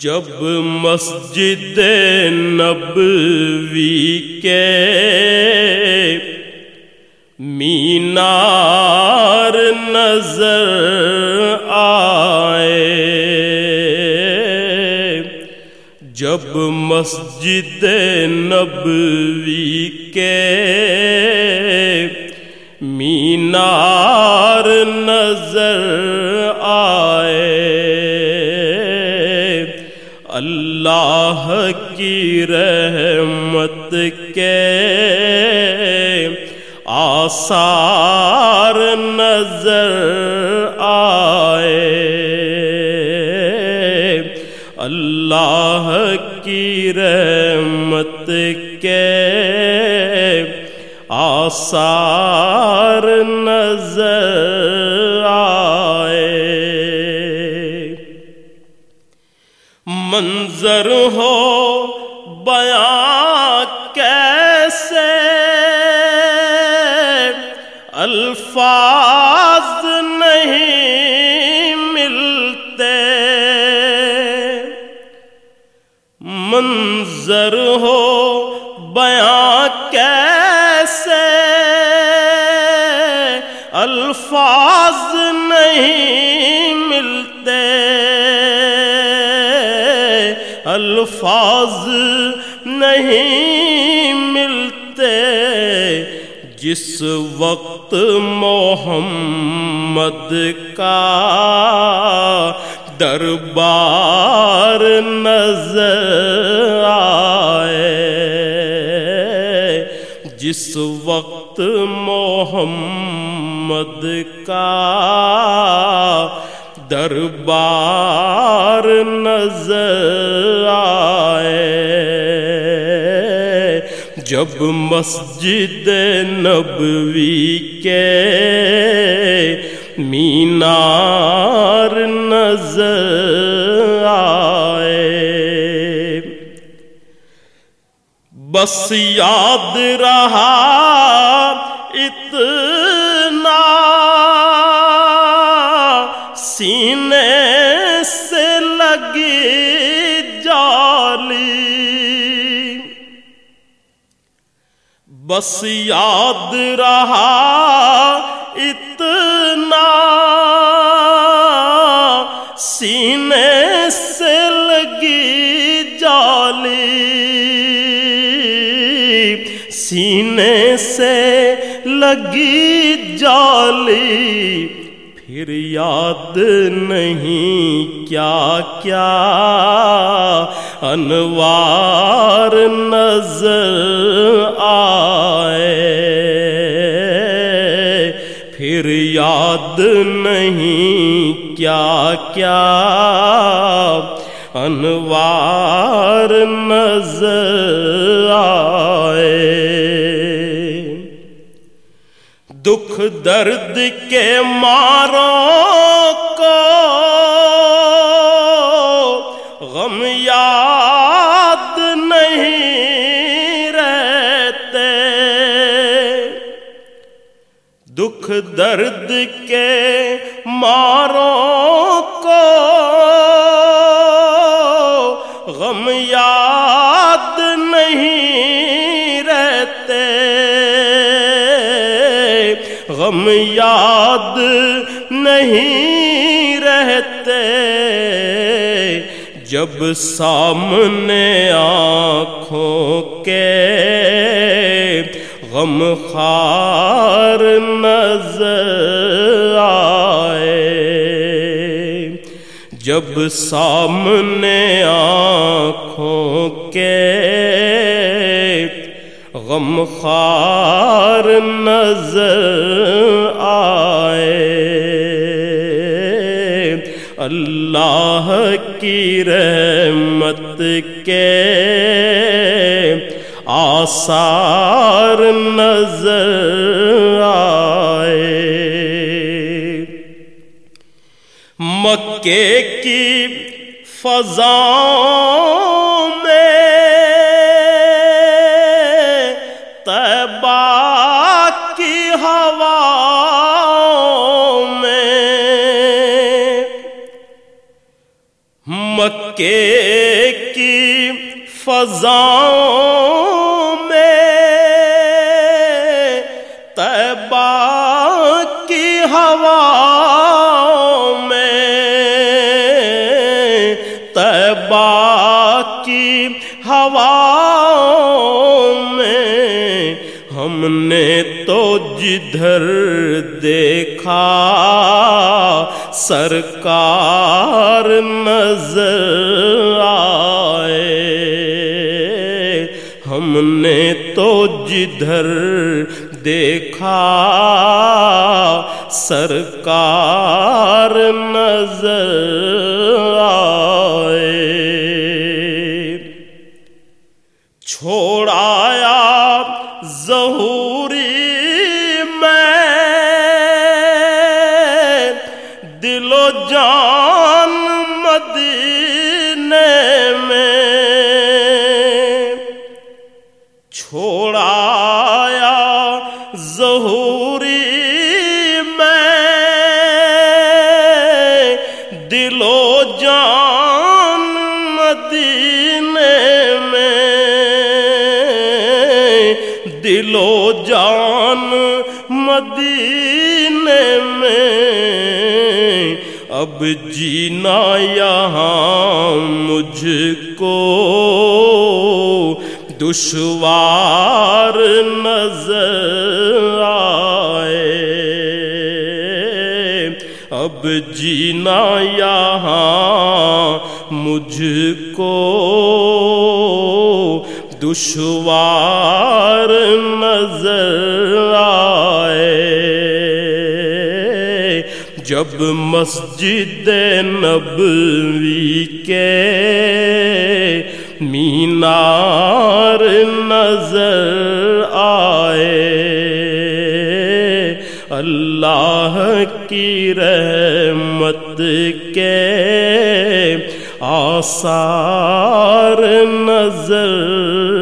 جب مسجد نبوی کے مینار نظر آئے جب مسجد نبوی کے مینار نظر اللہ کی رحمت کے آثار نظر آئے۔ اللہ کی رحمت کے آثار نظر منظر ہو بیاں کیسے؟ الفاظ نہیں ملتے۔ منظر ہو بیاں کیسے؟ الفاظ نہیں الفاظ نہیں ملتے جس وقت محمد کا دربار نظر آئے جس وقت محمد کا دربار نظر آئے۔ جب مسجد نبوی کے مینار نظر آئے۔ بس یاد رہا اتنا سینے سے لگی جالی۔ بس یاد رہا اتنا سینے سے لگی جالی۔ سینے سے لگی جالی۔ پھر یاد نہیں کیا کیا؟ انوار نظر آئے۔ پھر یاد نہیں کیا کیا؟ انوار نظر آئے دکھ درد کے ماروں کو غم یاد نہیں رہتے۔ دکھ درد کے نہیں رہتے جب سامنے آنکھوں کے غم خار نظر آئے۔ جب سامنے آنکھوں کے غم خار نظر کے آثار نظر آئے۔ مکے کی فضاؤں میں طیبہ کی ہوا میں مکے فضاؤں میں تیبہ کی ہوا میں تیبہ کی ہوا میں ہم نے تو جدھر دیکھا سرکار نظر ہم نے تو جدھر دیکھا سرکار نظر آئے۔ چھوڑایا ظہور دل و جان مدینے میں۔ اب جینا یہاں مجھ کو۔ دشوار نظر آئے۔ اب جینا یہاں مجھ کو۔ دشوار نظر آئے۔ جب مسجد نبوی کے مینار نظر آئے اللہ کی رحمت کے آثار نظر